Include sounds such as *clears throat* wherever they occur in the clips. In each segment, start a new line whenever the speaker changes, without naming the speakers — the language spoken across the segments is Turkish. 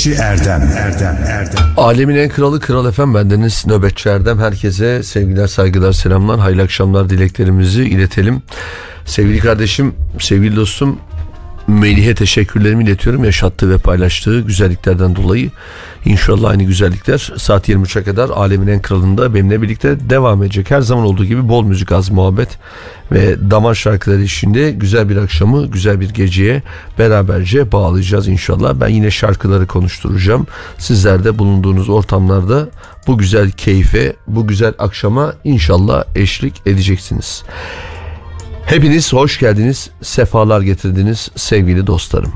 Nöbetçi Erdem. Erdem Erdem.
Alemin en kralı Kral Efem bendeniz. Nöbetçi Erdem herkese sevgiler saygılar selamlar. Hayırlı akşamlar dileklerimizi iletelim. Sevgili kardeşim sevgili dostum Melih'e teşekkürlerimi iletiyorum yaşattığı ve paylaştığı güzelliklerden dolayı. İnşallah aynı güzellikler saat 23'e kadar alemin en kralında benimle birlikte devam edecek. Her zaman olduğu gibi bol müzik az muhabbet ve damar şarkıları içinde güzel bir akşamı güzel bir geceye beraberce bağlayacağız inşallah. Ben yine şarkıları konuşturacağım. Sizler de bulunduğunuz ortamlarda bu güzel keyfe bu güzel akşama inşallah eşlik edeceksiniz. Hepiniz hoş geldiniz, sefalar getirdiniz sevgili dostlarım.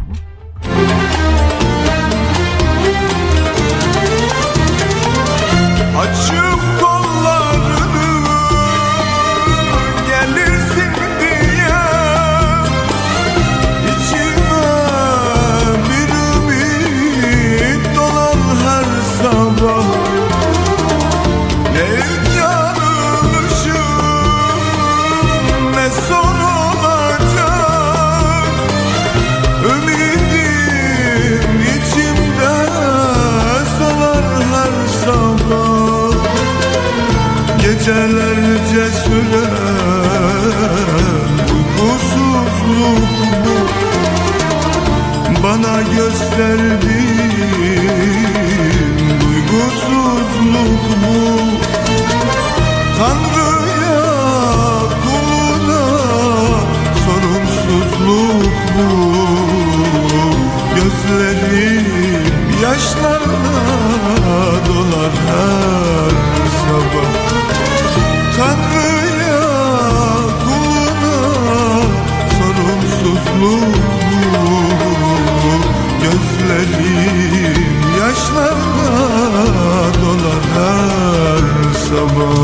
more.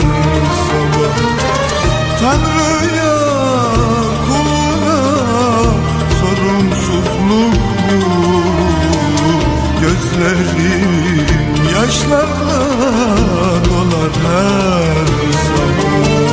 mutluluğu Gözlerim yaşlarla dolar her sabah.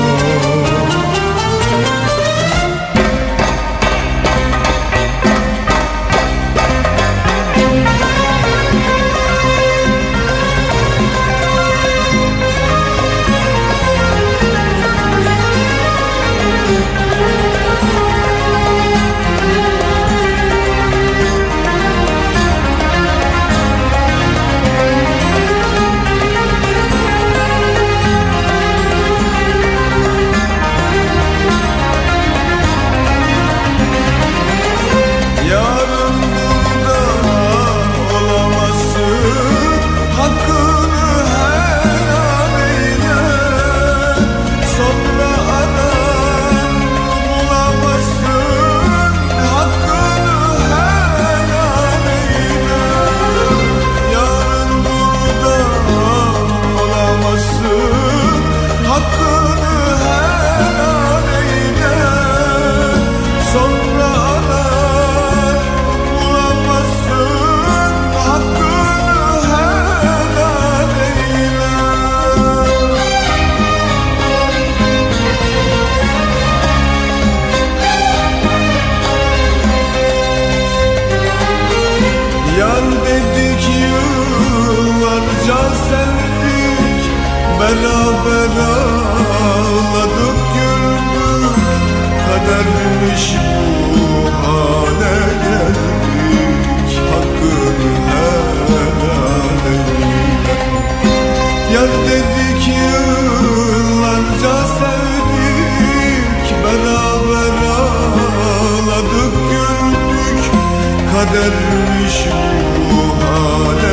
kadermiş bu hale.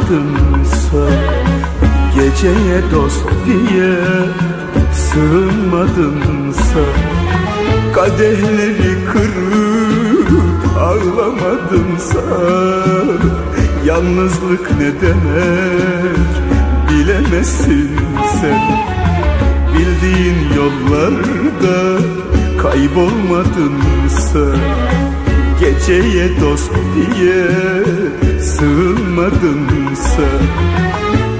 Kaybolmadınsa Geceye dost diye? Sığınmadınsa Kadehleri kırıp ağlamadınsa Yalnızlık ne demek bilemezsin sen. Bildiğin yollarda kaybolmadınsa Geceye dost diye sığınmadınsa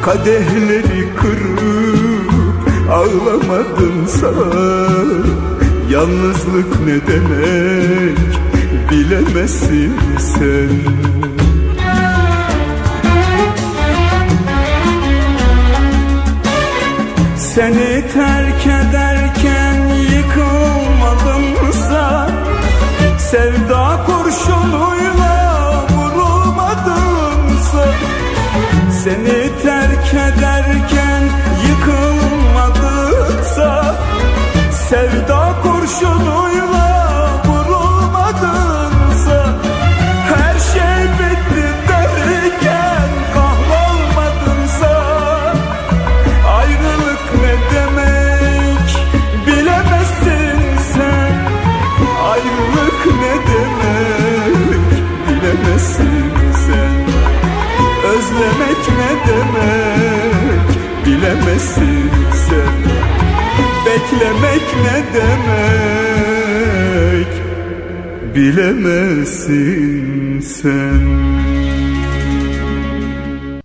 Kadehleri kırıp ağlamadınsa Yalnızlık ne demek bilemezsin sen. Seni terk ederken yıkılmadımsa Sevda kurşunuyla sen Beklemek ne demek bilemezsin sen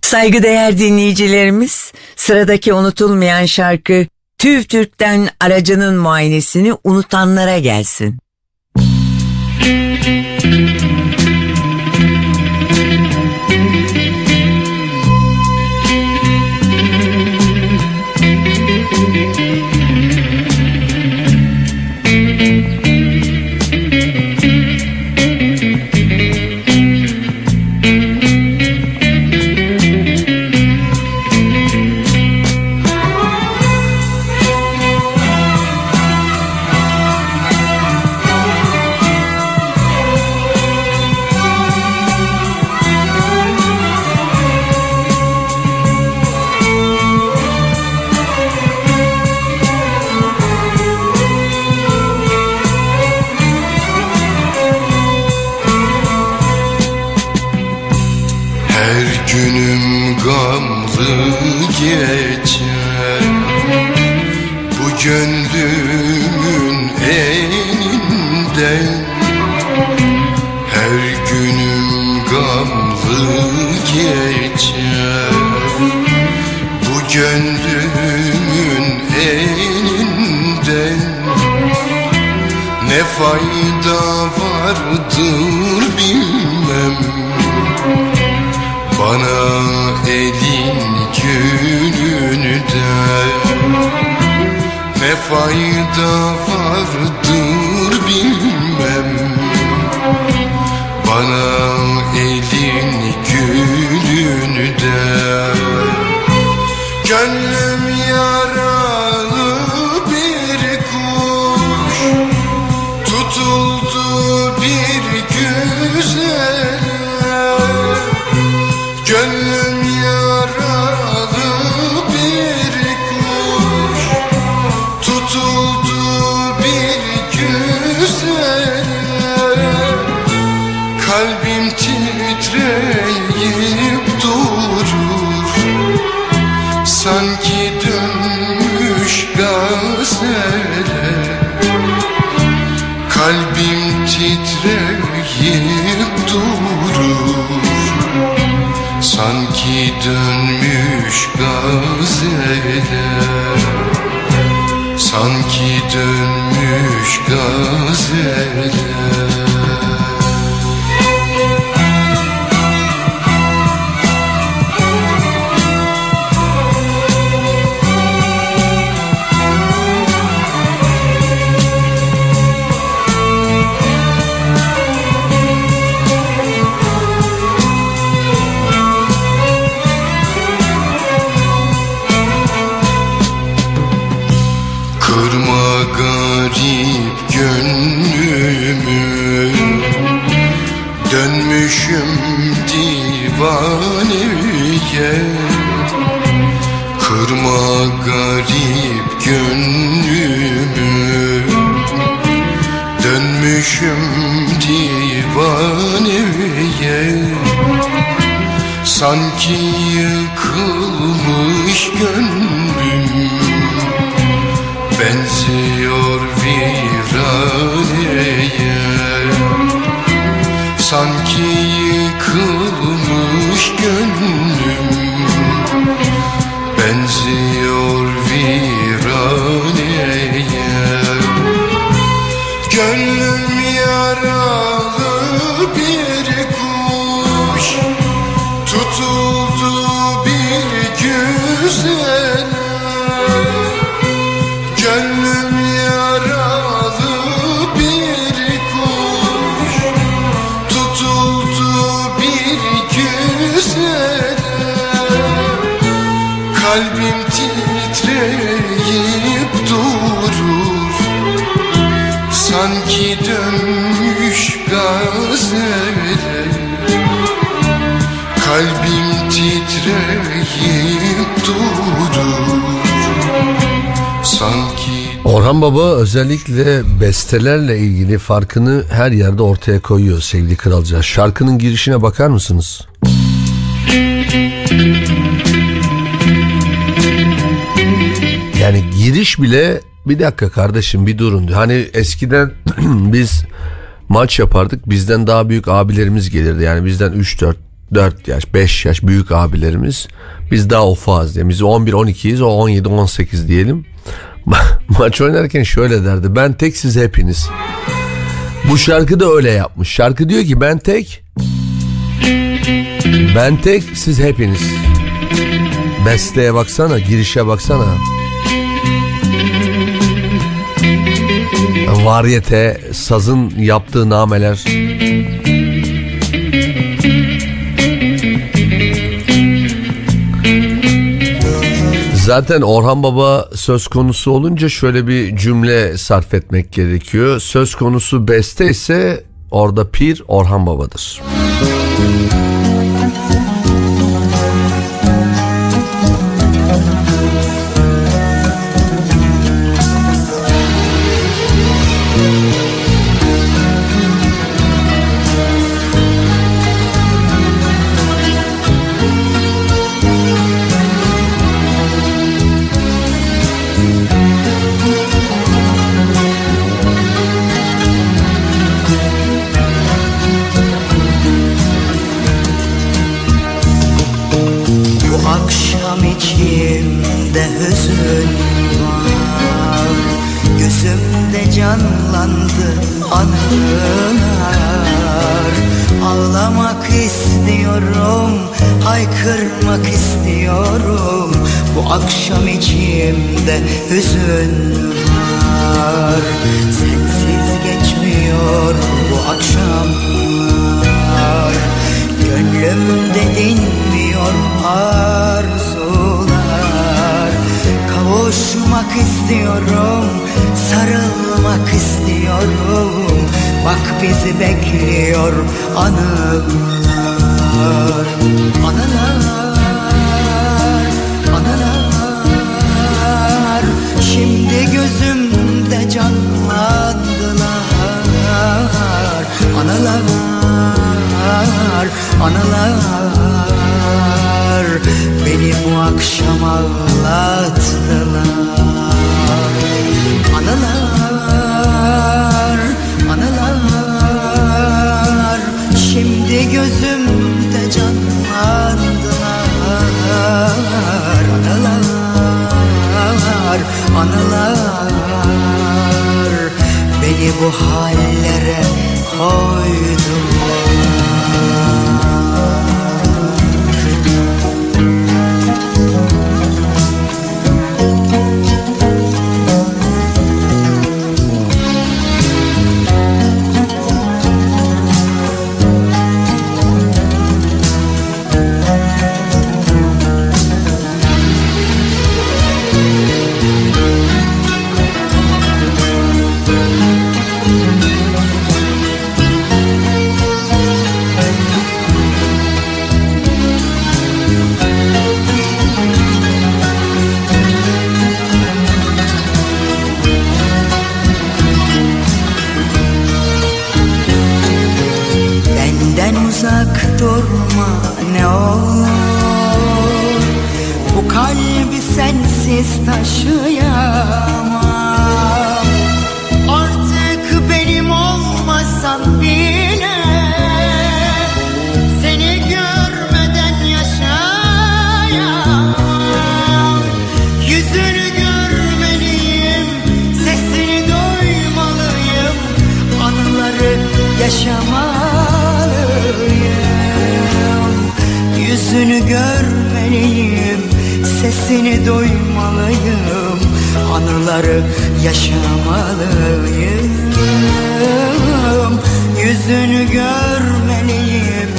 Saygıdeğer dinleyicilerimiz, sıradaki unutulmayan şarkı TÜV TÜRK'ten aracının muayenesini unutanlara gelsin. geçer. Bu gönlümün elinde Her günüm gamlı geçer. Bu gönlümün elinde Ne fayda vardır bilmem. Bana elin gününü de Ne fayda vardır bilmem. Bana elin gülünü de. Gönlüm Dönmüşüm diye Sanki yıkılmış gönlüm
Orhan Baba özellikle bestelerle ilgili farkını her yerde ortaya koyuyor sevgili kralca. Şarkının girişine bakar mısınız? Yani giriş bile bir dakika kardeşim bir durun. Hani eskiden *clears throat* biz maç yapardık. Bizden daha büyük abilerimiz gelirdi. Yani bizden 3 4 4 yaş 5 yaş büyük abilerimiz. Biz daha ufaz diye. Biz 11 12'yiz o 17 18 diyelim. Maç oynarken şöyle derdi. Ben tek siz hepiniz. Bu şarkı da öyle yapmış. Şarkı diyor ki ben tek ben tek siz hepiniz. Besteye baksana, girişe baksana. Varyete, sazın yaptığı nameler. Zaten Orhan Baba söz konusu olunca şöyle bir cümle sarf etmek gerekiyor. Söz konusu beste ise orada pir Orhan Baba'dır.
Bu içimde hüzün var. Sensiz geçmiyor bu akşamlar Gönlümde dinmiyor arzular? Kavuşmak istiyorum, sarılmak istiyorum. Bak bizi bekliyor anılar yaşamalıyım Yüzünü görmeliyim,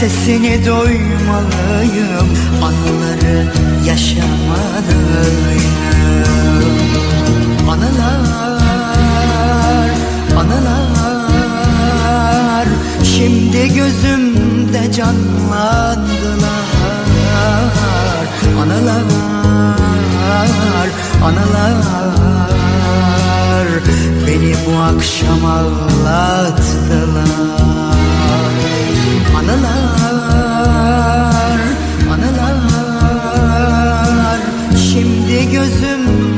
sesini duymalıyım. Anıları yaşamalıyım. Anılar, anılar. Şimdi gözümde canlandılar. Anılar, anılar Beni bu akşam ağlattılar Anılar, anılar Şimdi gözümde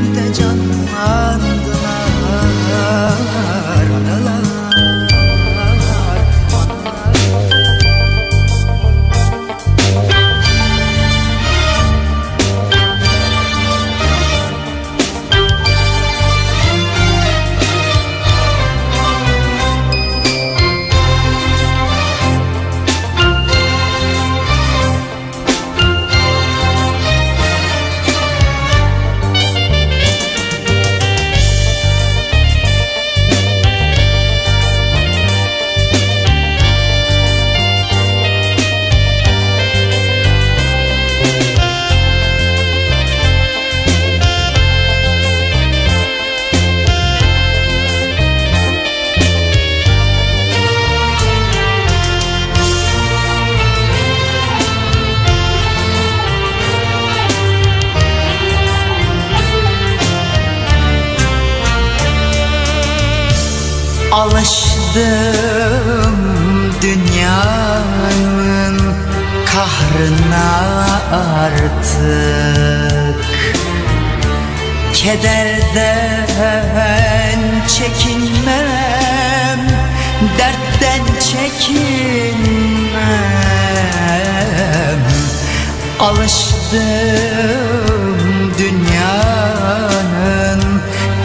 Alıştım dünyanın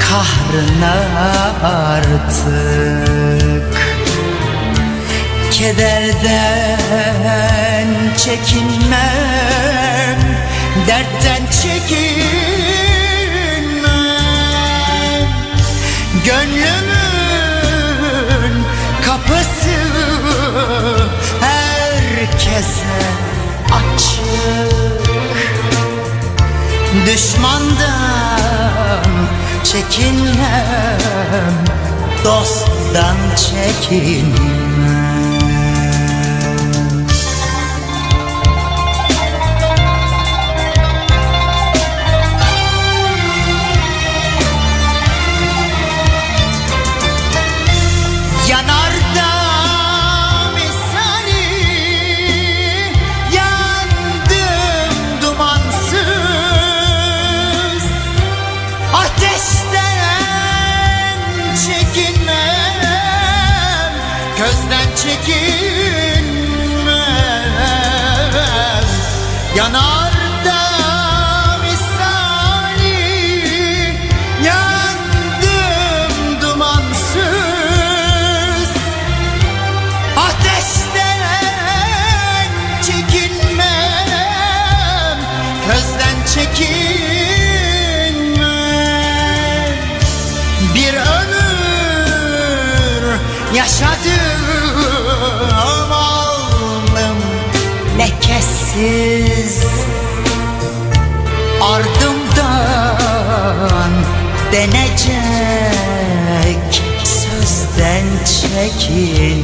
kahrına artık. Kederden çekinmem Dertten çekinmem. Gönlümün kapısı herkese açık Düşmandan çekinmem Dosttan çekinmem yaşadım alnım lekesiz. Ardımdan denecek sözden çekinme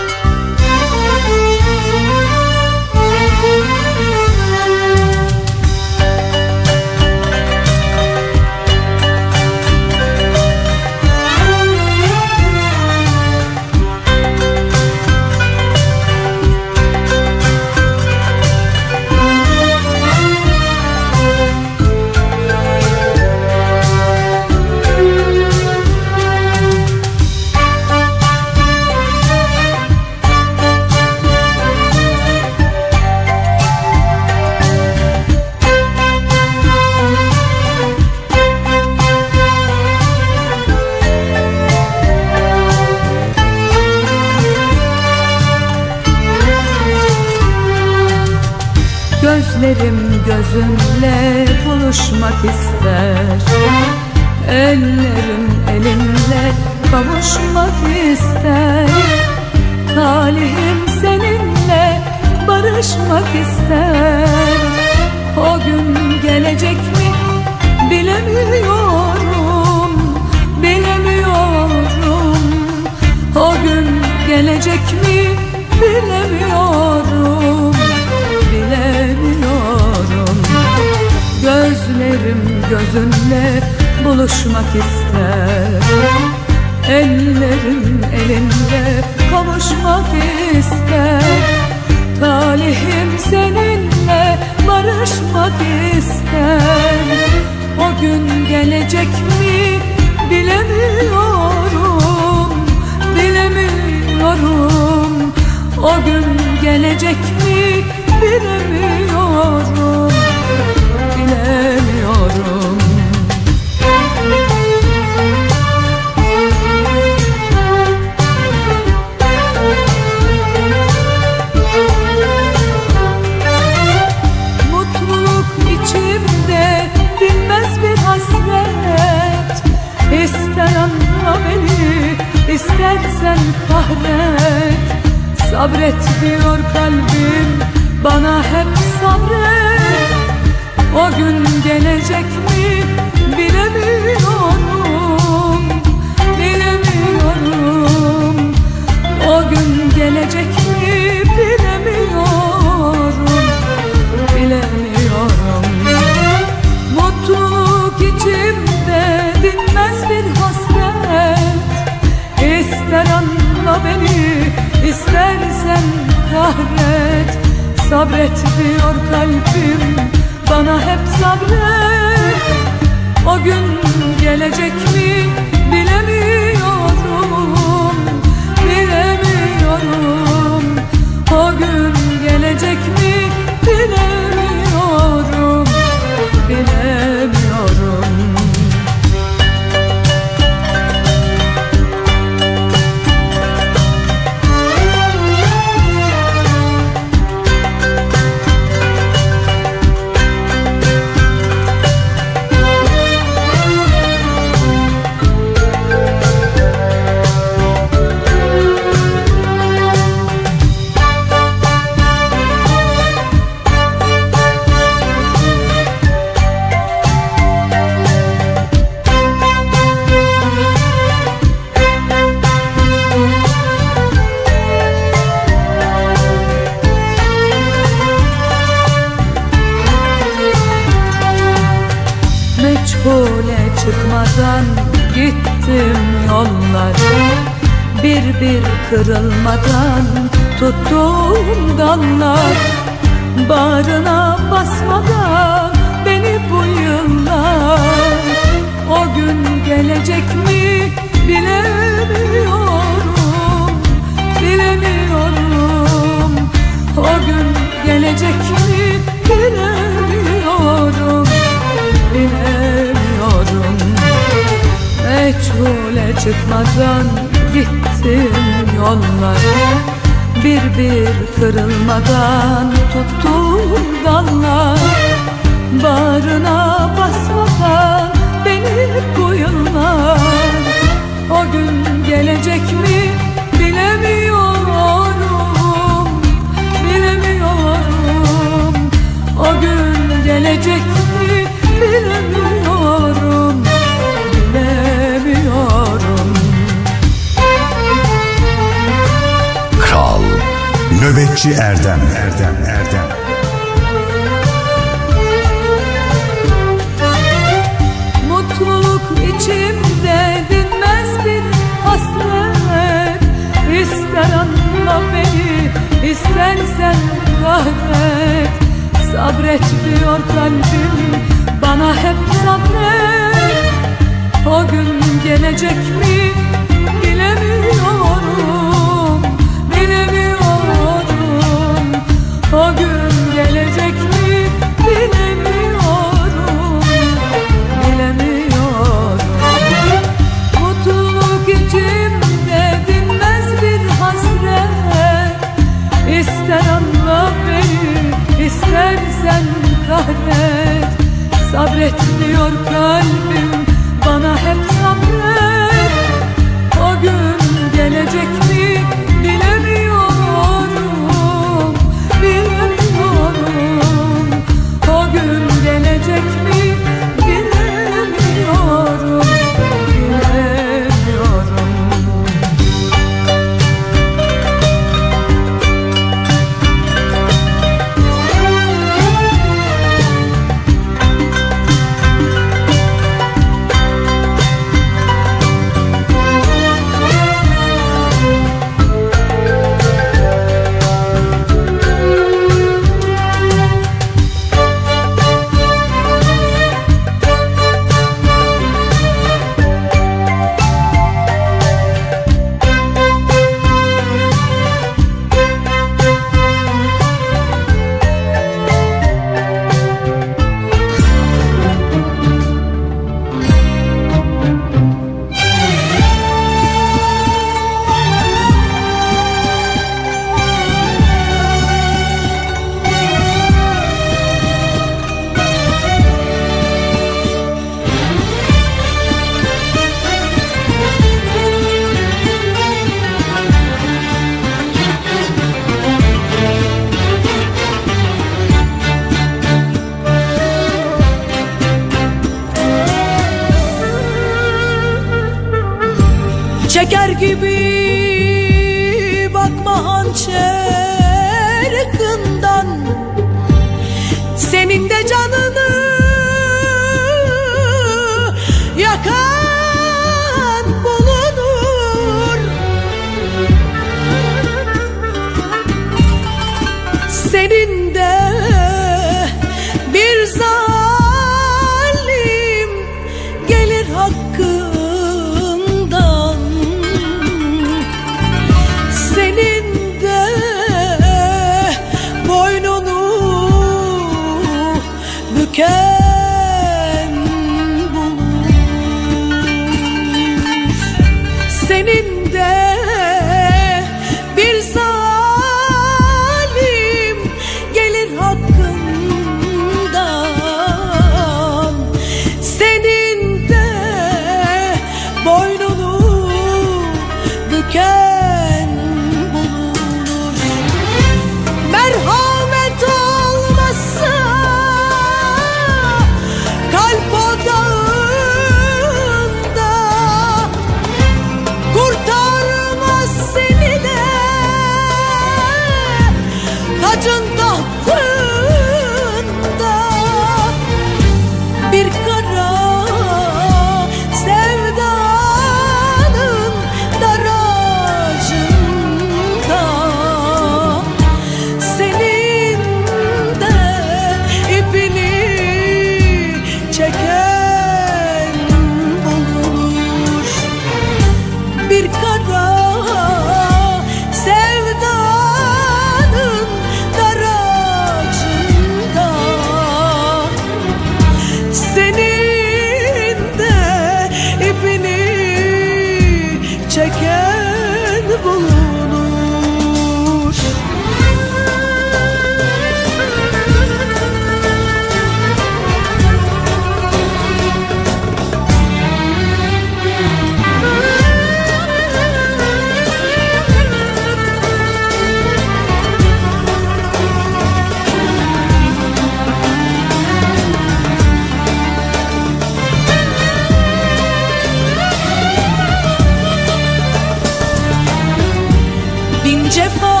Bin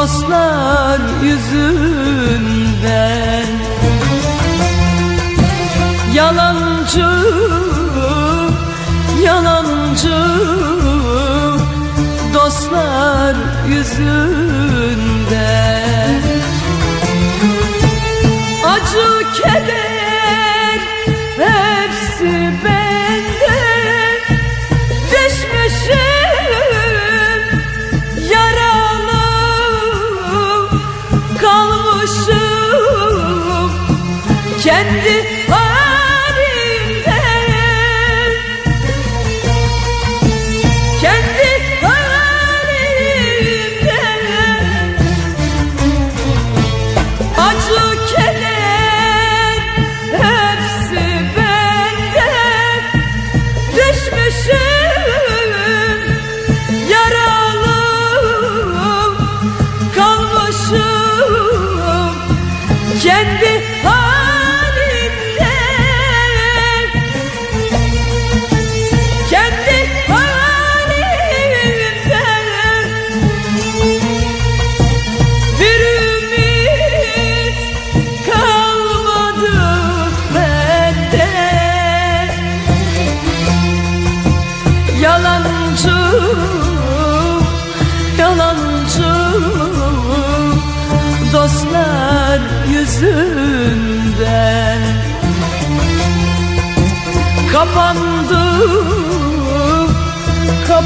dostlar yüzünden. Yalancı, yalancı dostlar yüzünden. Acı keder hepsi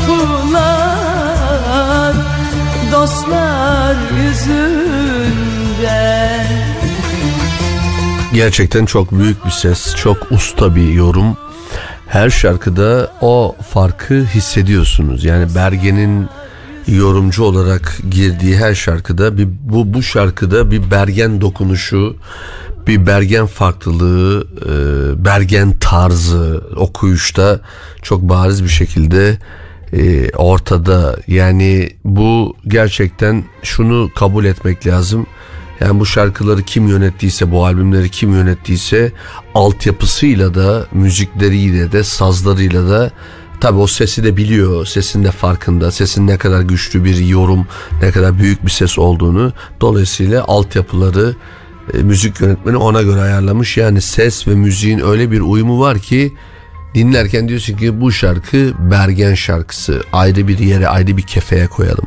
kapılar dostlar yüzünden
Gerçekten çok büyük bir ses, çok usta bir yorum. Her şarkıda o farkı hissediyorsunuz. Yani Bergen'in yorumcu olarak girdiği her şarkıda bir bu bu şarkıda bir Bergen dokunuşu, bir Bergen farklılığı, e, Bergen tarzı okuyuşta çok bariz bir şekilde e, ortada. Yani bu gerçekten şunu kabul etmek lazım. Yani bu şarkıları kim yönettiyse, bu albümleri kim yönettiyse altyapısıyla da, müzikleriyle de, sazlarıyla da Tabi o sesi de biliyor, sesin de farkında, sesin ne kadar güçlü bir yorum, ne kadar büyük bir ses olduğunu. Dolayısıyla altyapıları, e, müzik yönetmeni ona göre ayarlamış. Yani ses ve müziğin öyle bir uyumu var ki dinlerken diyorsun ki bu şarkı Bergen şarkısı. Ayrı bir yere, ayrı bir kefeye koyalım.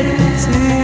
Kendin ettin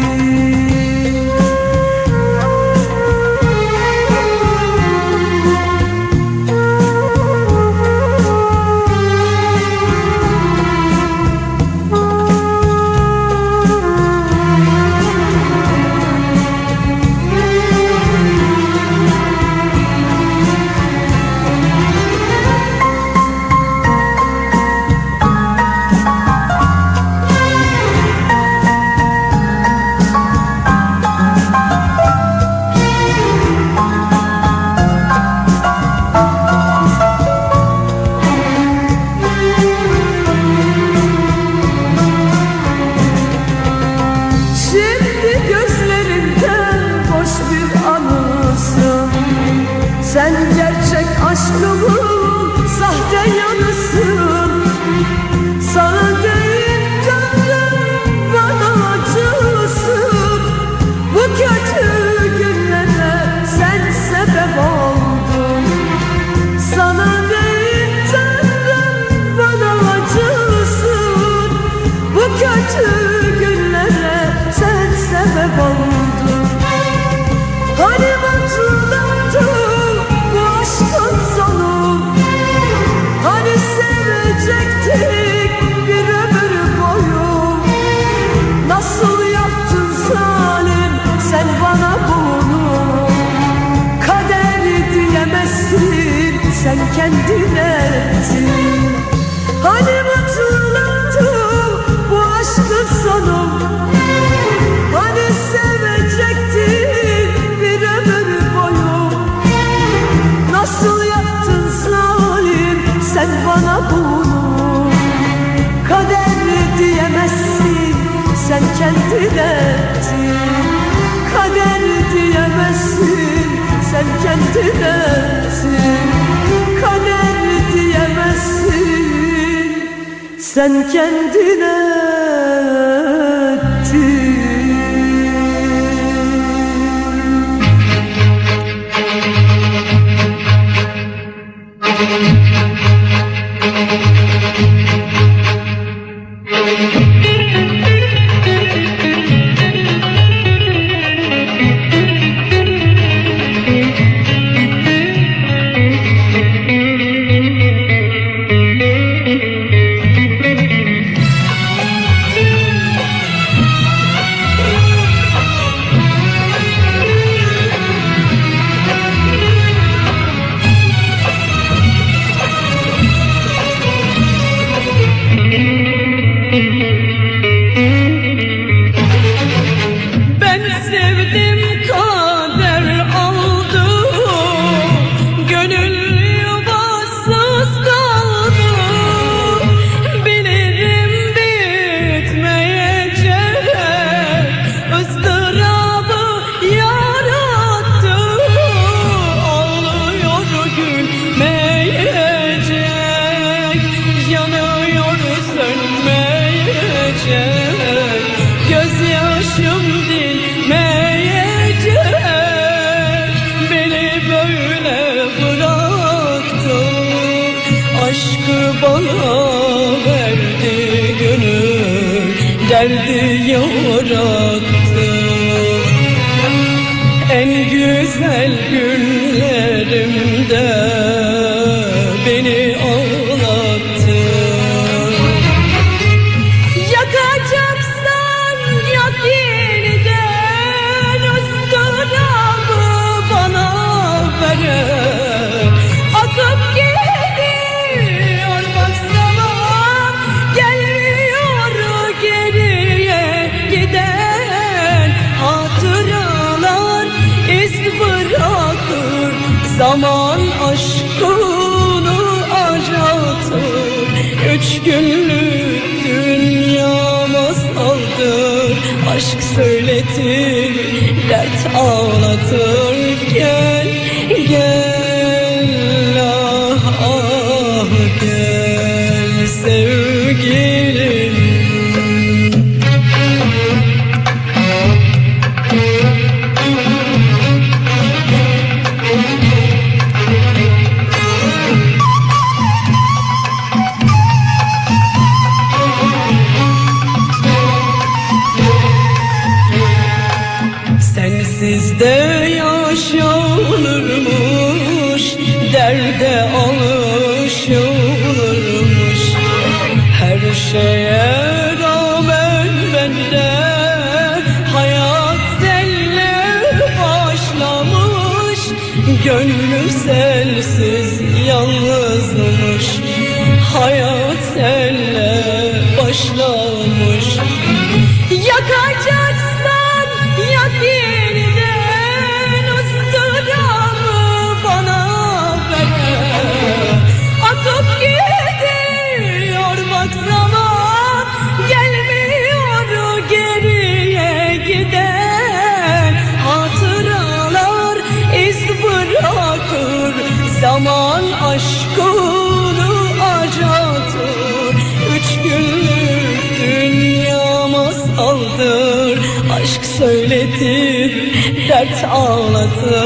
太臭了
这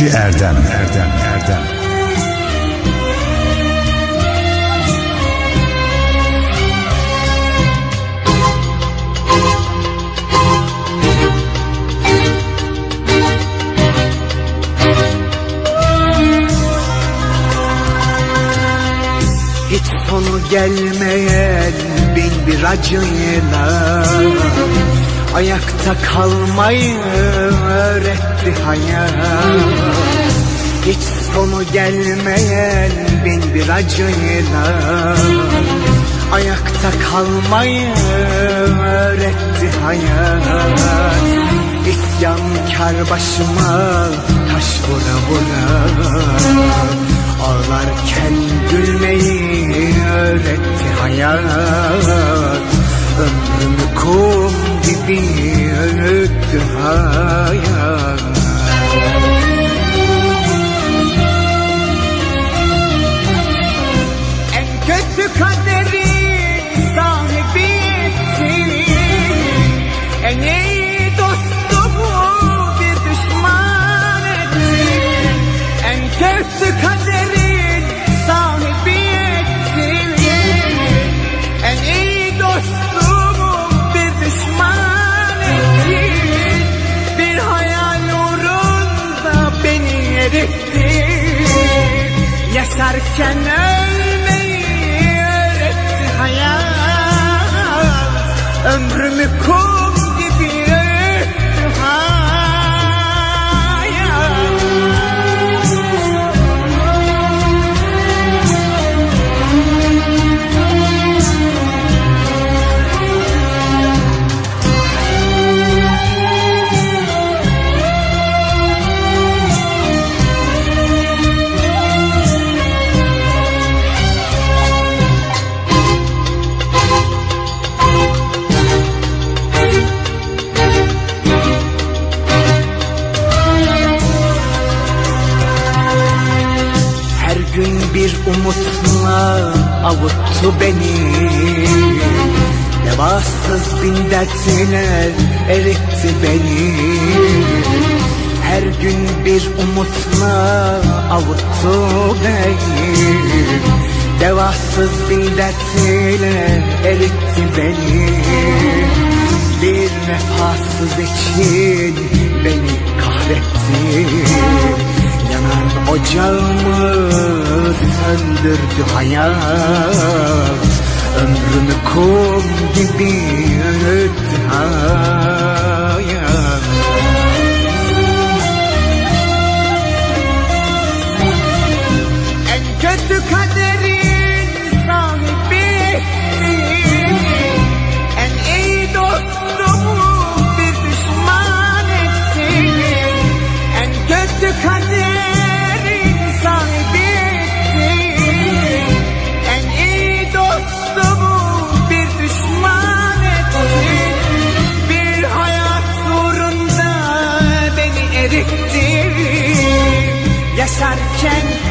Nöbetçi Erdem. Erdem Erdem.
Hiç sonu gelmeyen bin bir acıyla Ayakta kalmayı öğretti hayat Hiç sonu gelmeyen bin bir acıyla Ayakta kalmayı öğretti hayat. İsyankar başıma taş vura vura. Ağlarken gülmeyi öğretti hayat. Ömrümü kum gibi öğüttü hayat Yaşarken ölmeyi öğretti hayat Ömrümü umutla avuttu beni. Devasız bin dertler eritti beni. Her gün bir umutla avuttu beni. Devasız bin dertler eritti beni. Bir vefasız için beni kahretti ocağımı söndürdü hayat. Ömrümü kum gibi öğüttü hayat got a change.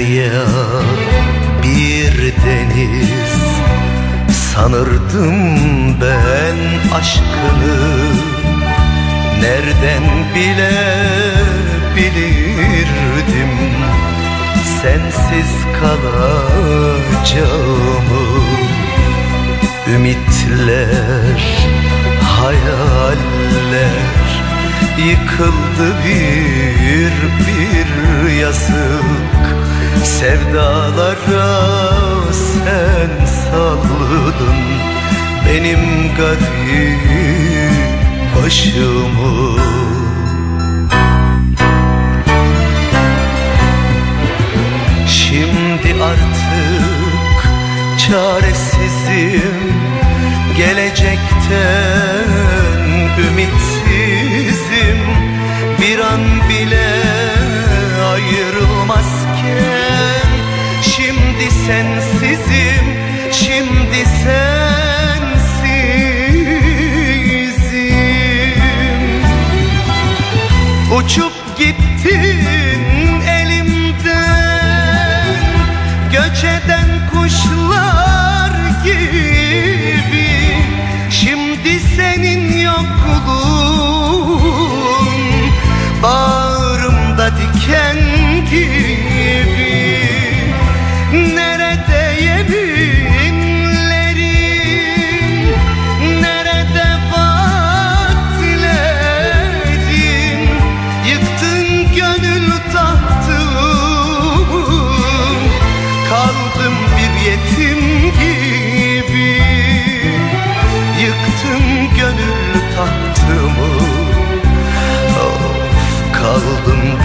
Derya bir deniz. Sanırdım ben aşkını. Nereden bilebilirdim? Sensiz kalacağımı. Ümitler, hayaller. Yıkıldı bir bir yazık Sevdalara sen salladın Benim garip başımı. Şimdi artık çaresizim. Gelecekten ümitsizim. Bir an bile ayrılmazken sensizim, şimdi sensizim. Uçup gittin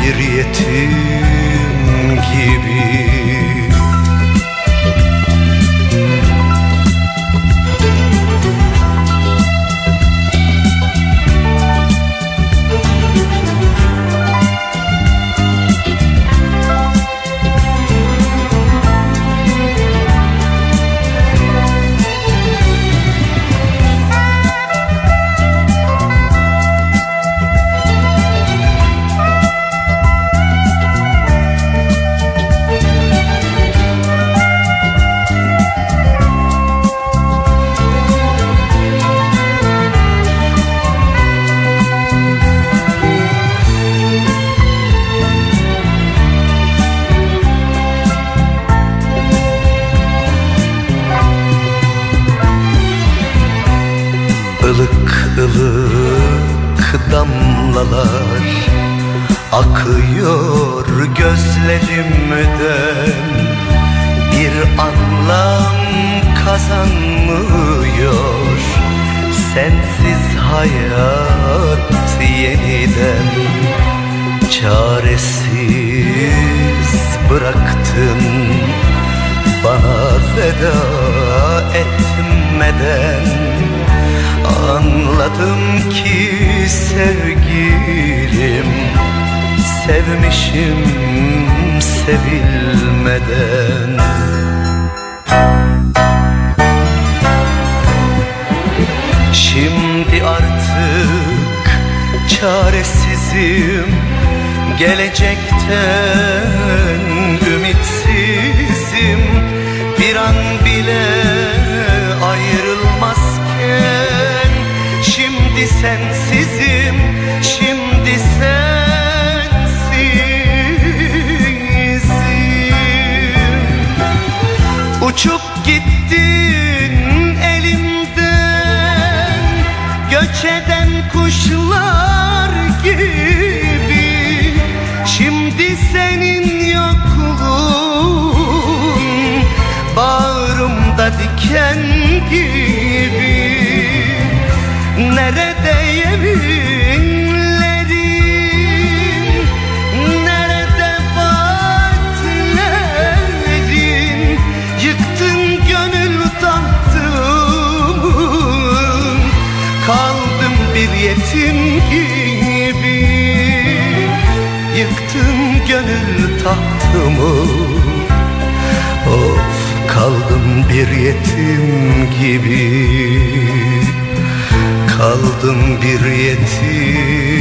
bir yetim gibi Sevmişim sevilmeden. Şimdi artık çaresizim. Gelecekten yetim gibi Kaldım bir yetim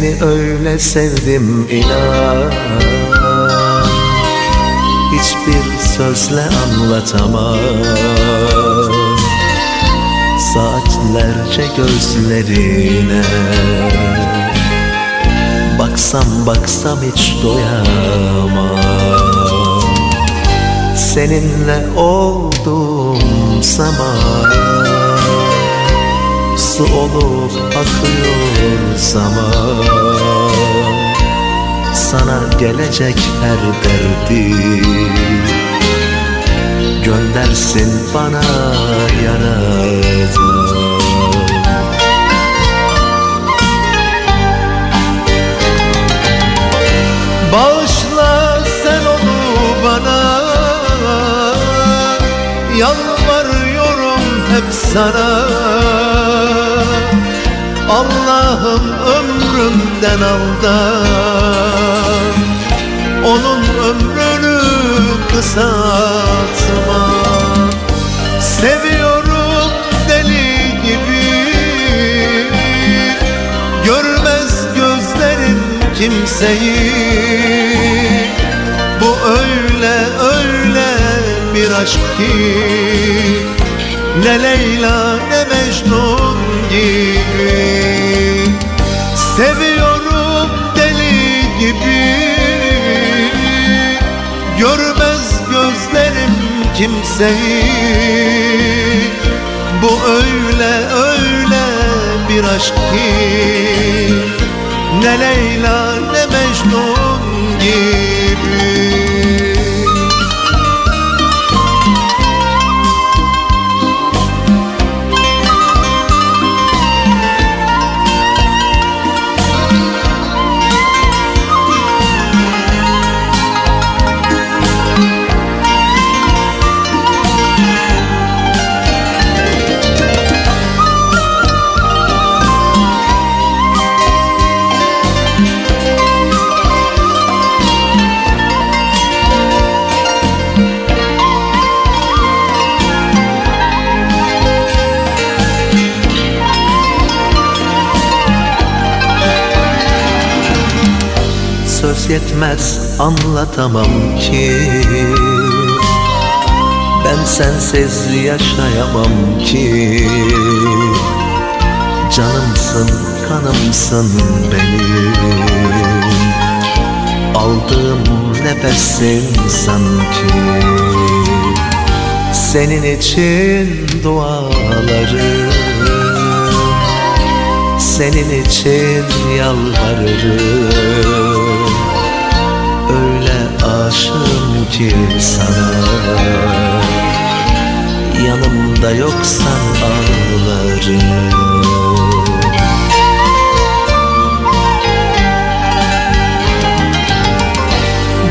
Seni öyle sevdim inan. Hiçbir sözle anlatamam. Saatlerce gözlerine. Baksam baksam hiç doyamam. Seninle olduğum zaman Su olup akıyor zaman. Sana gelecek her derdi Göndersin bana yaradan Bağışla sen onu bana. Yalvarıyorum hep sana Allah'ım ömrümden al da. Onun ömrünü kısaltma. Seviyorum deli gibi. Görmez gözlerim kimseyi. Bu öyle öyle bir aşk ki. Ne Leyla ne Mecnun kimseyi. Bu öyle öyle bir aşk ki Ne Leyla ne Mecnun gibi yetmez anlatamam ki. Ben sensiz yaşayamam ki. Canımsın kanımsın benim. Aldığım nefesin sanki. Senin için dualarım senin için yalvarırım Öyle aşığım ki sana. Yanımda yoksan ağlarım.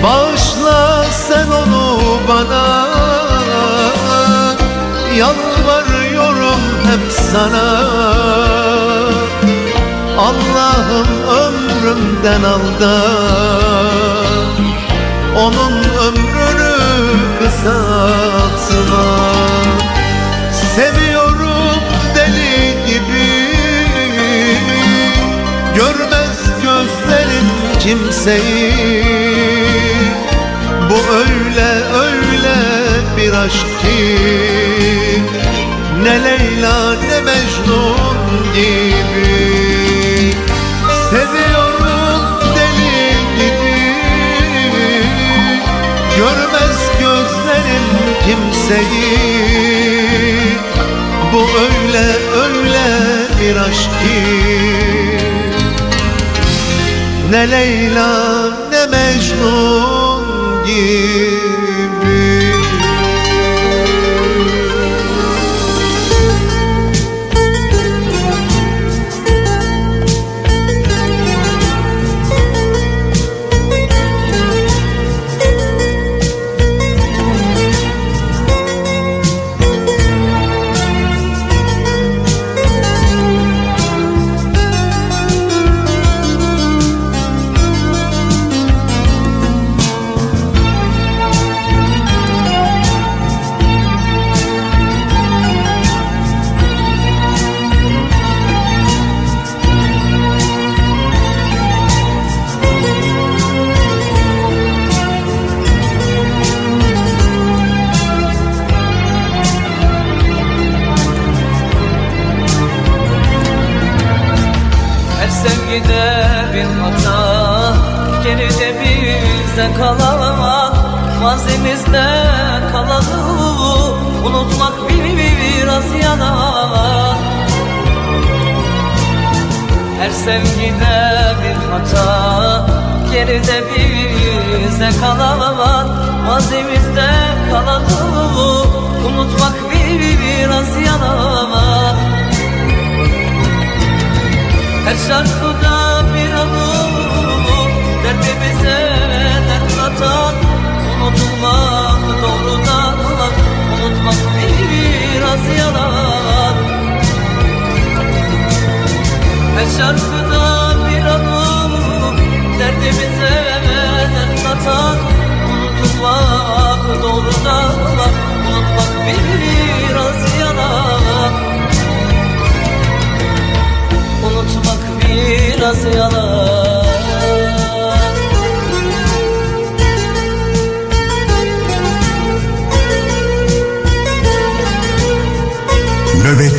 Bağışla sen onu bana. Yalvarıyorum hep sana. Allah'ım ömrümden al da Onun ömrünü kısaltma. Seviyorum deli gibi. Görmez gözlerim kimseyi. Bu öyle öyle bir aşk ki. Ne Leyla ne Mecnun gibi kimseyi Bu öyle öyle bir aşk ki. Ne Leyla ne Mecnun gibi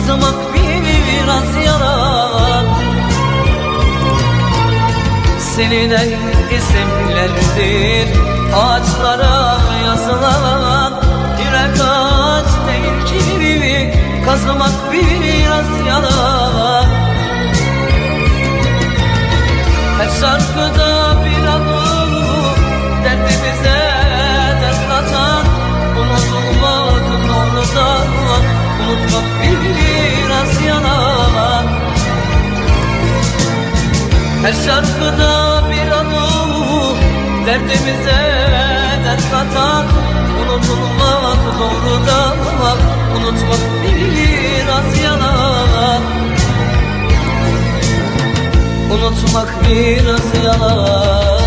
Kazımak biraz yalan Silinen isimlerdir Ağaçlara yazılan. Yürek ağaç değil ki Kazımak biraz yalan her şarkıda bir anı Derdimize dert katan Unutulmak doğrudan Unutmak biraz Her şarkıda bir anı Derdimize dert katan Unutulmak doğrudan Unutmak biraz yalan. Unutmak biraz yalan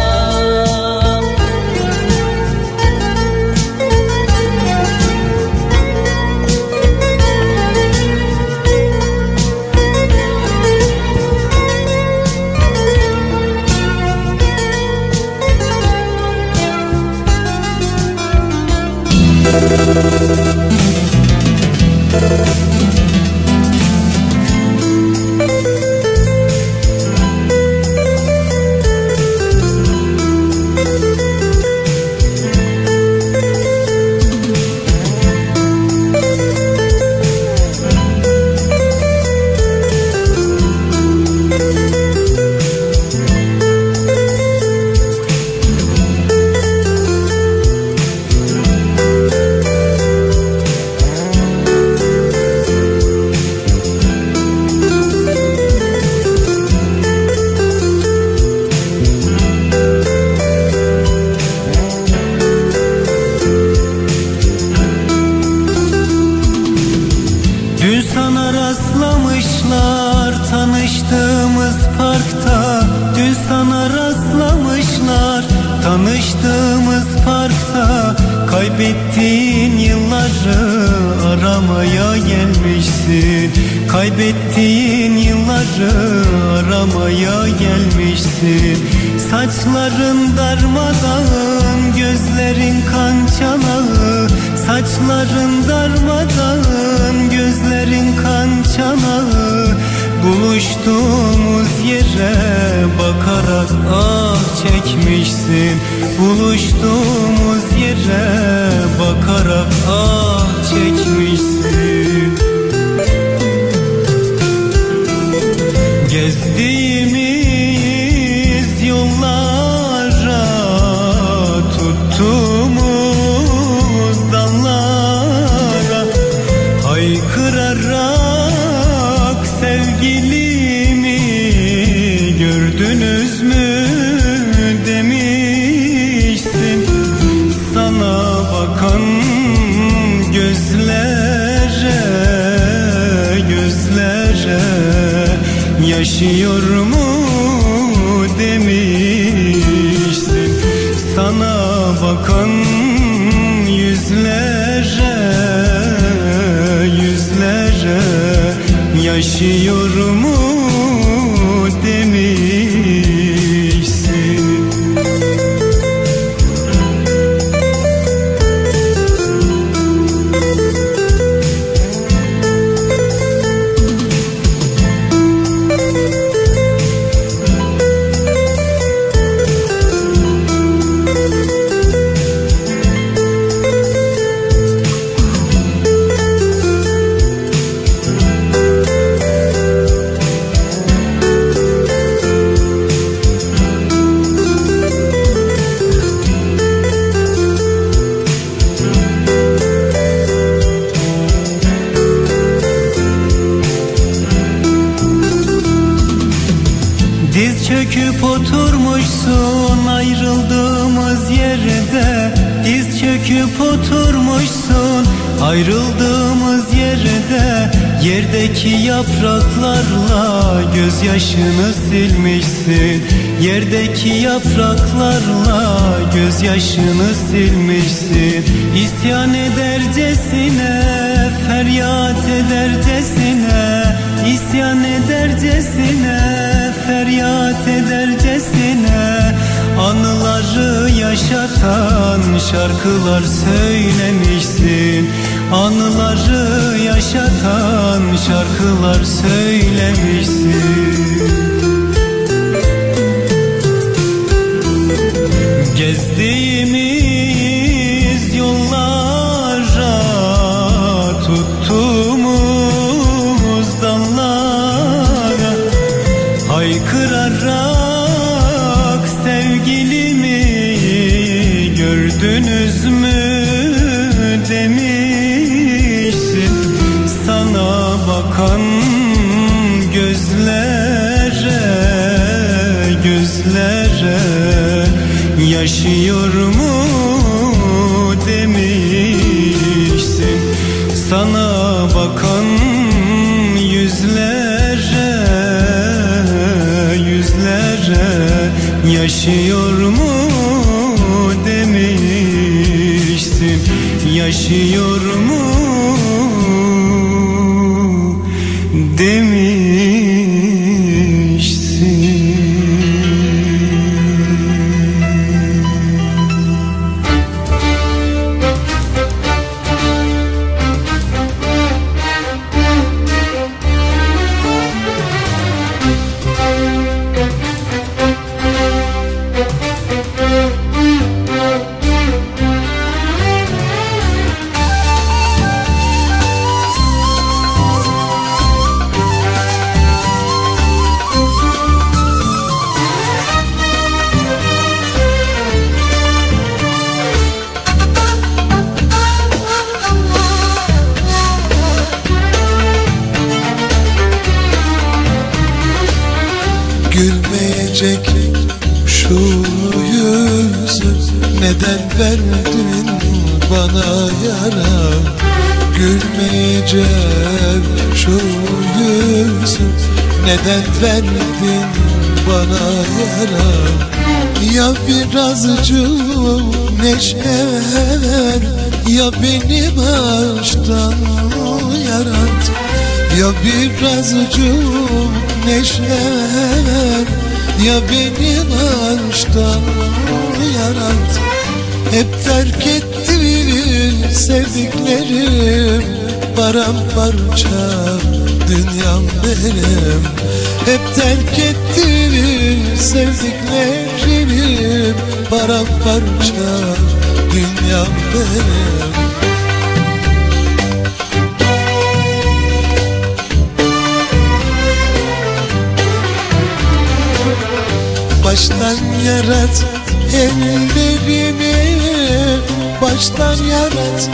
bileziklerim paramparça dünyam benim. Baştan yarat ellerimi Baştan yarat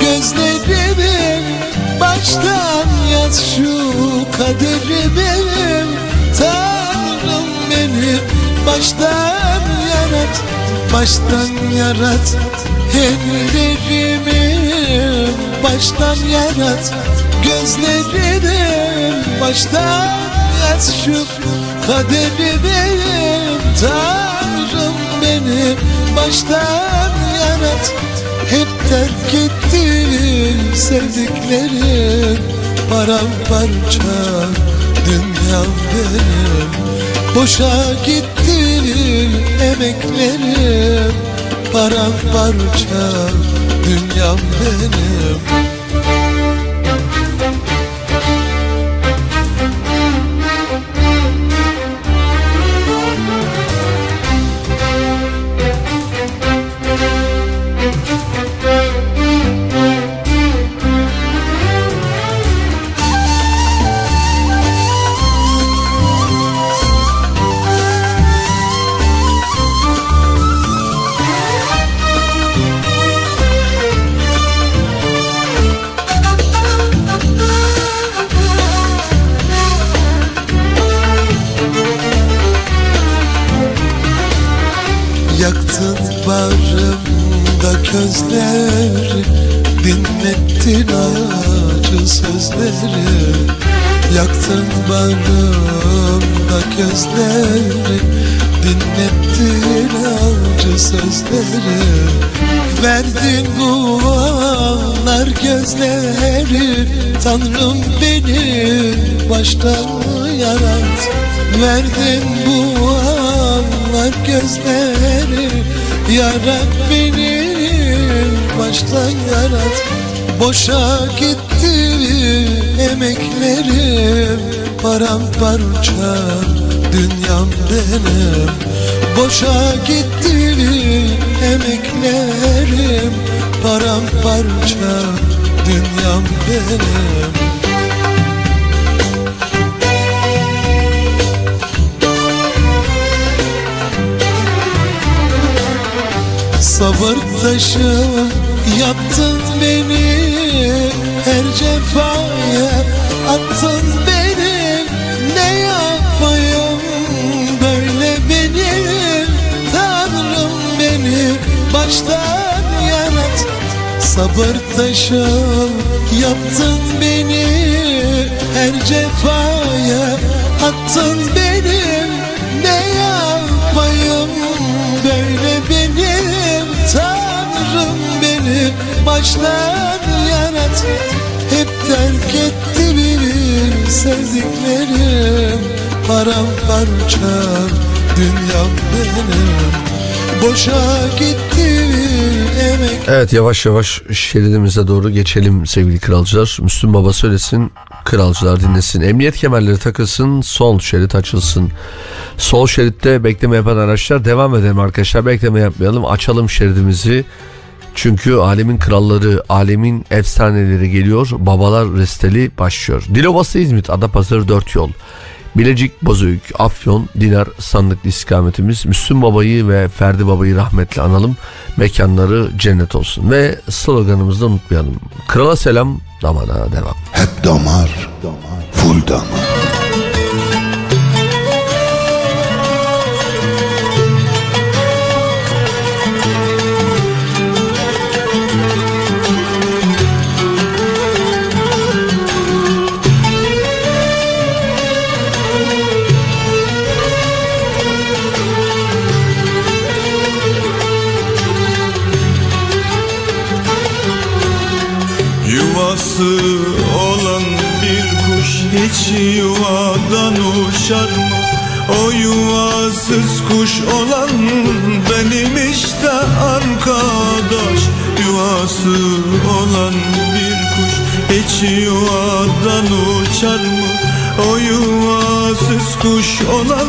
gözlerimi Baştan yaz şu kaderimi. Ta Baştan yarat, baştan yarat Ellerimi baştan yarat Gözlerimi baştan
yaz şu Kaderimi. Tanrım benim Baştan yarat. Hep terk ettim sevdiklerim Paramparça dünyam benim. Boşa gitti emeklerim Paramparça dünyam benim közleri Dinlettin acı sözleri. Yaktın bağrımda közleri Dinlettin acı sözleri. Verdin bu anlar gözleri Tanrım beni baştan yarat. Verdin bu anlar gözleri Yarat beni baştan yarat. Boşa gitti emeklerim Paramparça dünyam benim. Boşa gitti emeklerim Paramparça dünyam benim. Sabır taşı yaptın beni Her cefaya attın beni Ne yapayım? Böyle benim Tanrım beni baştan yarat. Sabır taşı yaptın beni Her cefaya attın benim beni baştan yarat Hep terk etti beni sevdiklerim Paramparça dünyam benim Boşa gitti emek
Evet yavaş yavaş şeridimize doğru geçelim sevgili kralcılar. Müslüm Baba söylesin, kralcılar dinlesin. Emniyet kemerleri takılsın, sol şerit açılsın. Sol şeritte bekleme yapan araçlar devam edelim arkadaşlar. Bekleme yapmayalım, açalım şeridimizi. Çünkü alemin kralları, alemin efsaneleri geliyor. Babalar resteli başlıyor. Dilovası İzmit, Adapazarı 4 yol. Bilecik, Bozüyük, Afyon, Dinar sandıklı istikametimiz. Müslüm Baba'yı ve Ferdi Baba'yı rahmetle analım. Mekanları cennet olsun. Ve sloganımızı da unutmayalım. Krala selam, damana devam.
Hep damar, full damar.
Yuvası olan bir kuş hiç yuvadan uçar mı? O yuvasız kuş olan benim işte arkadaş Yuvası olan bir kuş hiç yuvadan uçar mı? O yuvasız kuş olan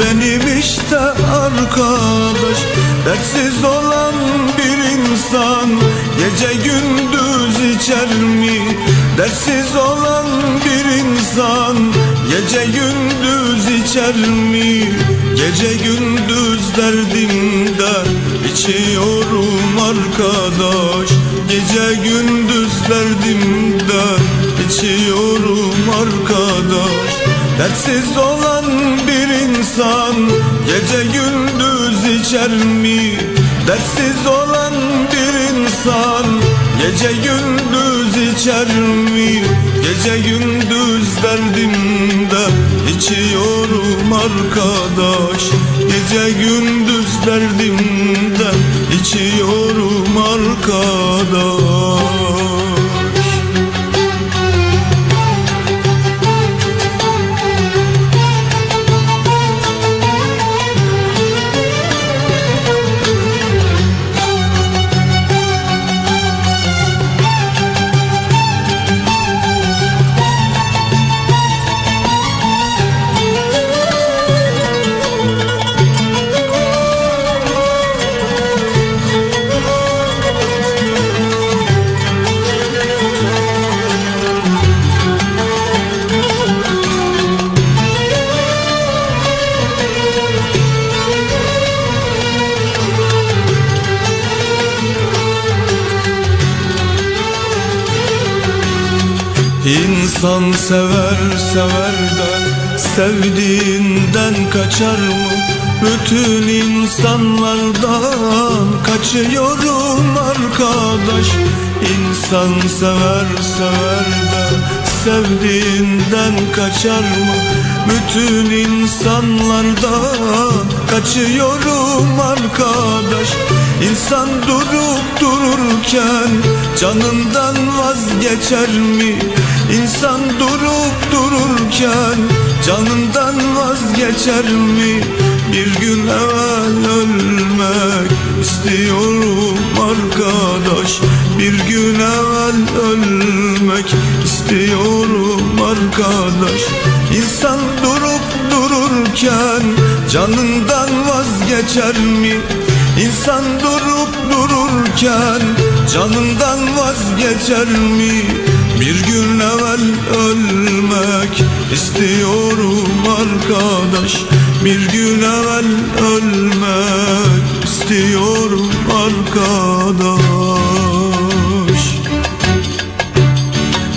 benim işte arkadaş Dertsiz olan bir insan gece gündüz içer mi? Dertsiz olan bir insan gece gündüz içer mi? Gece gündüz derdimden içiyorum arkadaş Gece gündüz derdimden içiyorum arkadaş Dertsiz olan bir insan gece gündüz içer mi? Dertsiz olan bir insan gece gündüz içer mi? Gece gündüz derdimden içiyorum arkadaş Gece gündüz derdimden içiyorum arkadaş İnsan sever sever de sevdiğinden kaçar mı? Bütün insanlardan kaçıyorum arkadaş İnsan sever sever de sevdiğinden kaçar mı? Bütün insanlardan kaçıyorum arkadaş İnsan durup dururken canından vazgeçer mi? İnsan durup dururken canından vazgeçer mi? Bir gün evvel ölmek istiyorum arkadaş Bir gün evvel ölmek istiyorum arkadaş İnsan durup dururken canından vazgeçer mi? İnsan durup dururken canından vazgeçer mi? Bir gün evvel ölmek istiyorum arkadaş. Bir gün evvel ölmek istiyorum arkadaş.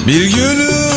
Bir günün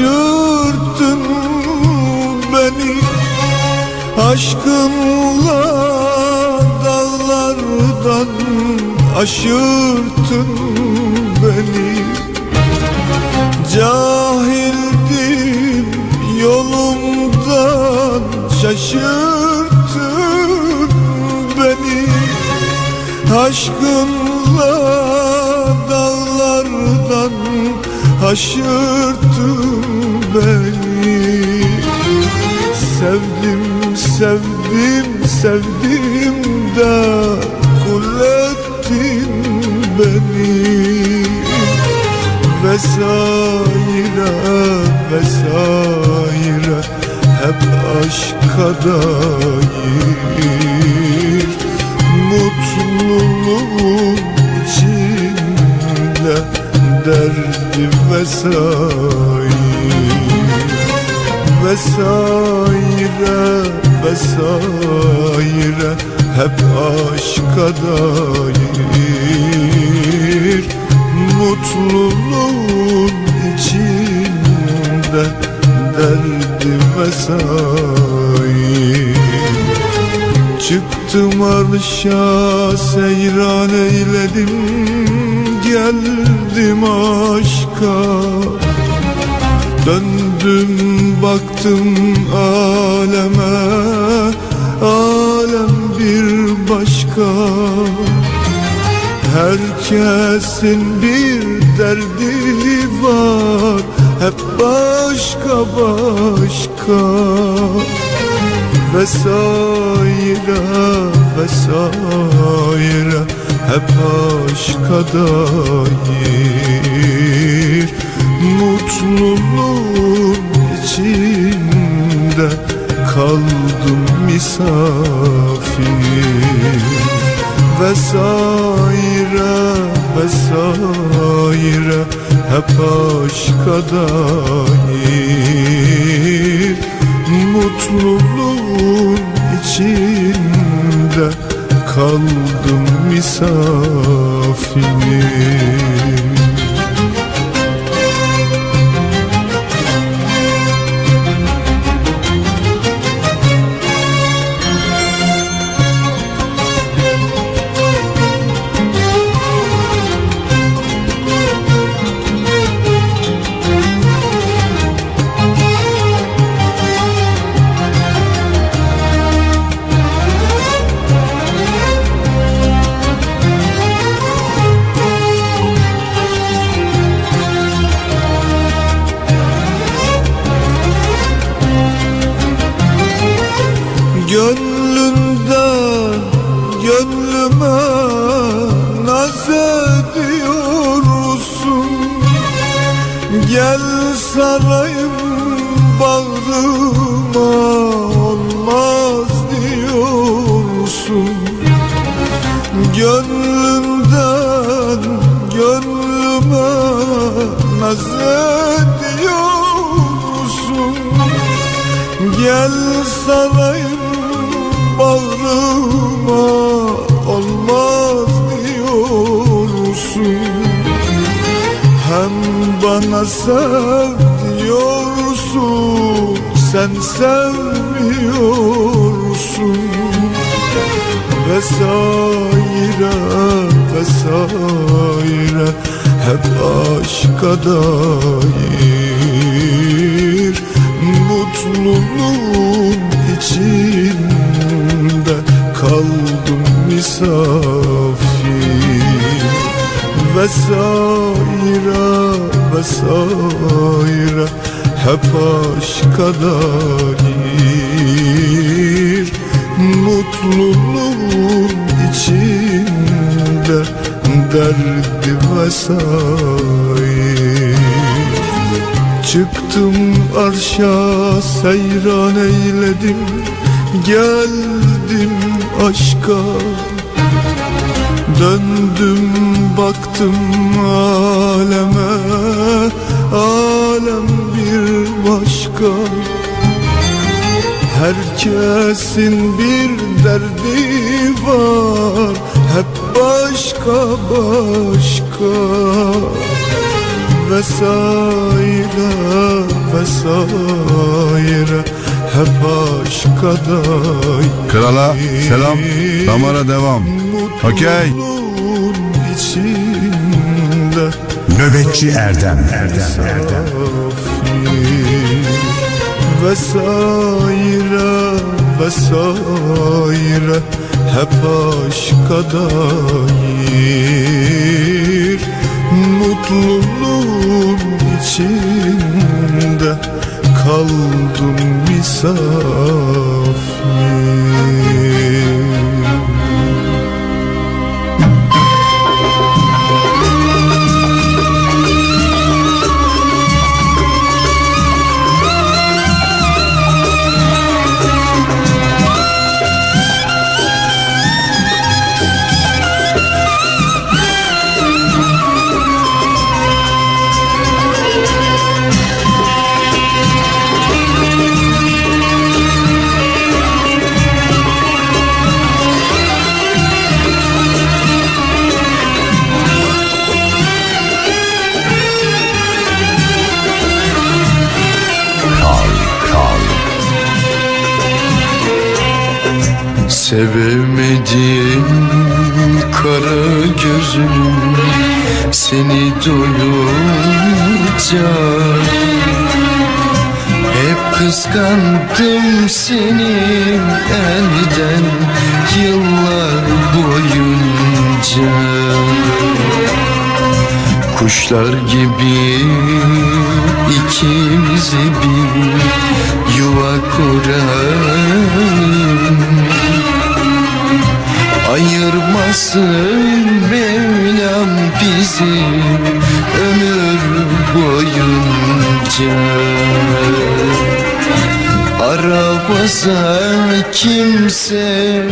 şaşırttın beni. Aşkınla dağlardan aşırttın beni. Cahildim yolumdan şaşırttın beni. Aşkınla dağlardan aşırttın beni Sevdim, sevdim, sevdim de kul ettin beni. Vesaire, vesaire hep aşka dair. Mutluluğun vesaire vesaire vesaire hep aşka dair mutluluğun içinde derdi vesaire. Çıktım arşa seyran eyledim geldim aşka Döndüm baktım aleme. Alem bir başka. Herkesin bir derdi var. Hep başka başka. Vesaire vesaire. Hep aşka dair Mutluluğun içinde kaldım misafir Vesaire vesaire hep aşka dair Mutluluğun içinde kaldım misafir bana sev diyorsun sen sevmiyorsun. Vesaire vesaire hep aşka dair Mutluluğun içinde kaldım misafir Vesaire vesaire hep aşka dair. Mutluluğun içinde derdi vesaire Çıktım arşa seyran eyledim Geldim aşka. Döndüm baktım aleme Alem bir başka Herkesin bir derdi var Hep başka başka Vesaire vesaire Hep aşka dair
Krala selam, damara devam. Okey.
Nöbetçi Erdem. Erdem Erdem
Vesaire vesaire Hep aşka dair Mutluluğun içinde kaldım misafir
Sevemedim kara gözlüm seni doyunca Hep kıskandım seni elden yıllar boyunca. Kuşlar gibi ikimizi bir yuva kuralım Ayırmasın Mevlam bizi. Ömür boyunca. Aramıza kimse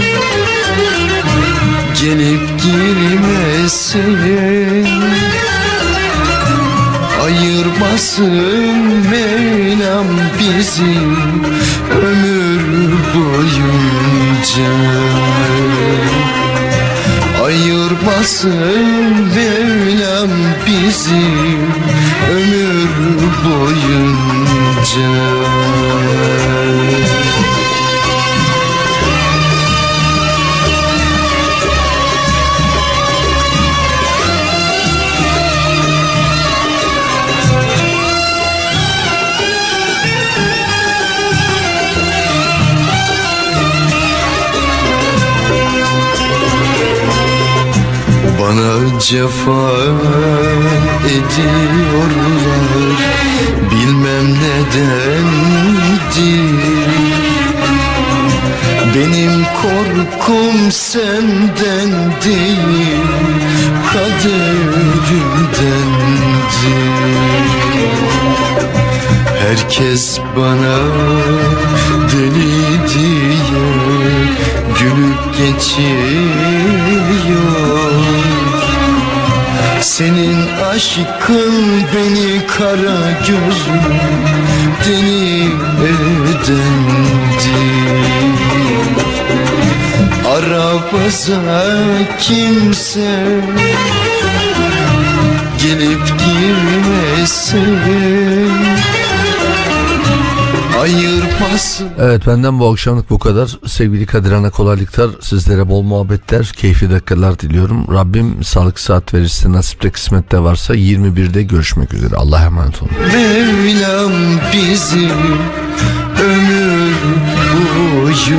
gelip girmesin. Ayırmasın Mevlam bizi. Ömür boyunca Ayırmasın Mevlam bizi ömür boyunca cefa ediyorlar. Bilmem nedendir Benim korkum senden değil Kaderimdendir Herkes bana deli diye gülüp geçiyor Senin aşkın beni kara gözüm deli edendi Aramıza kimse gelip girmesin Ayırmasın
Evet benden bu akşamlık bu kadar. Sevgili Kadir Ana kolaylıklar, sizlere bol muhabbetler, keyifli dakikalar diliyorum. Rabbim sağlık saat verirse nasipte kısmette varsa 21'de görüşmek üzere. Allah'a emanet olun.
Mevlam bizi ömür boyunca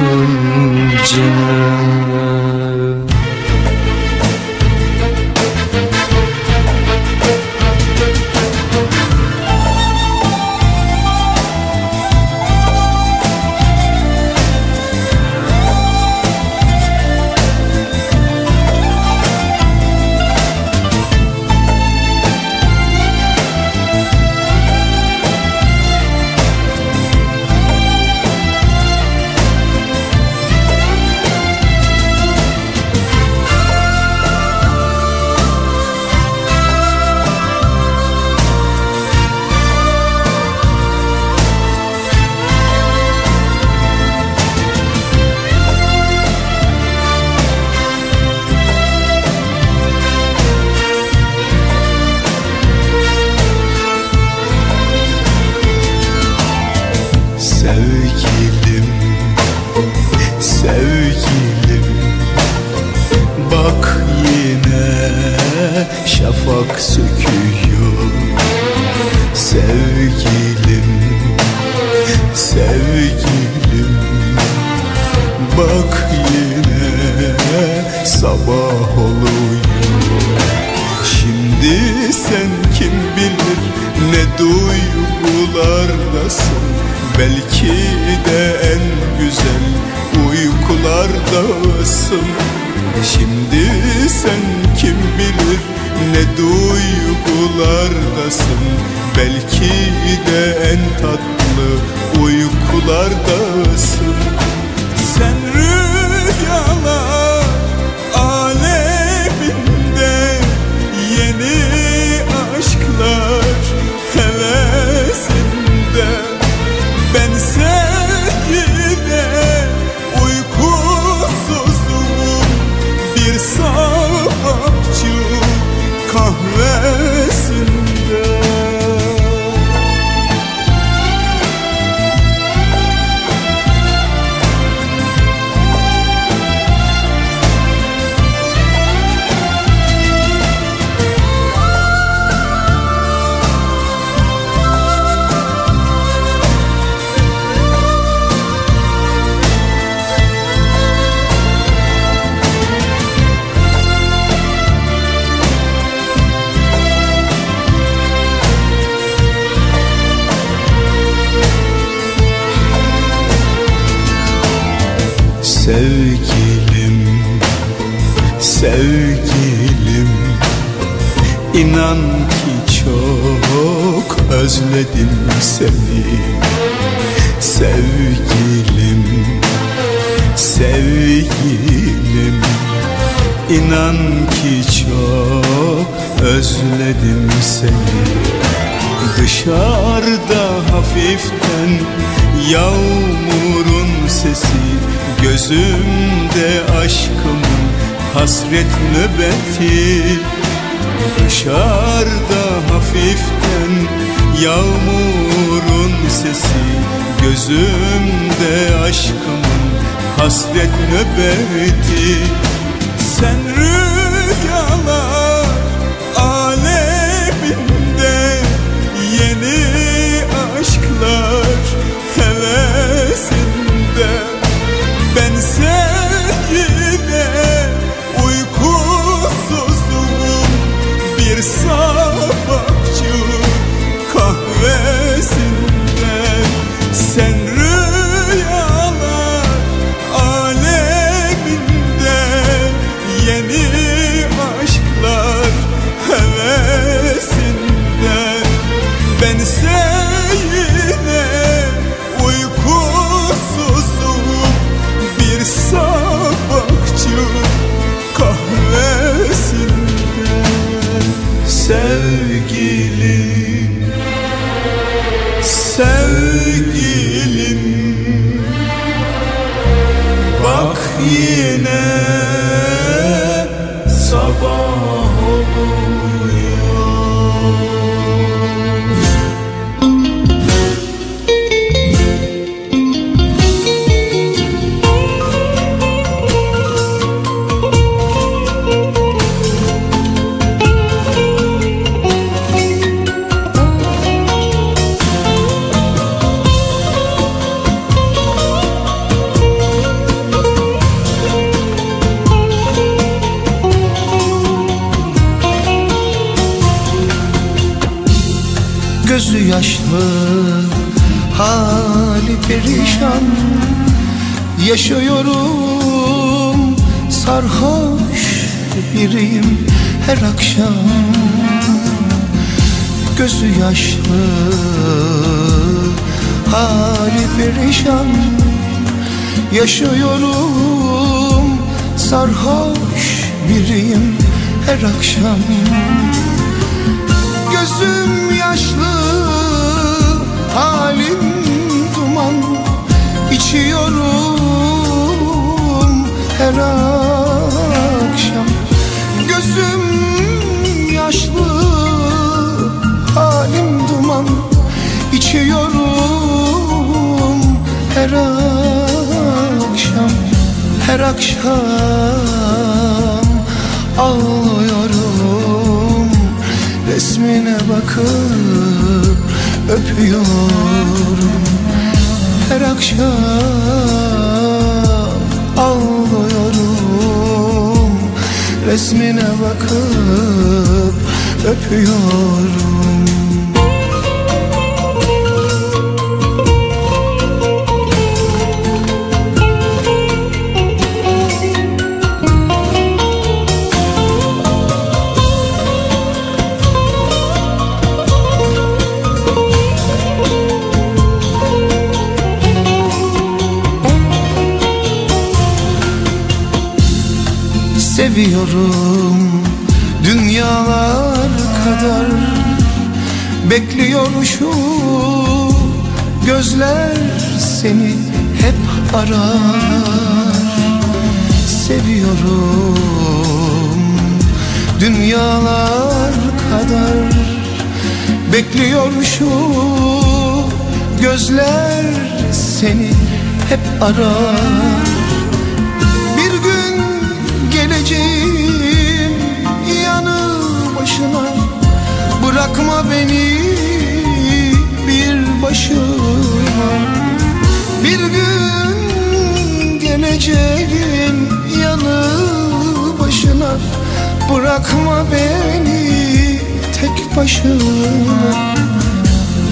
Bırakma beni tek başıma.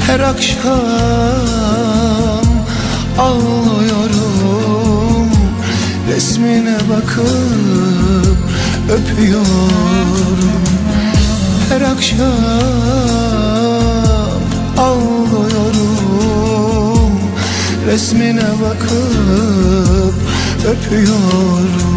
Her akşam ağlıyorum. Resmine bakıp öpüyorum. Her akşam ağlıyorum. Resmine bakıp öpüyorum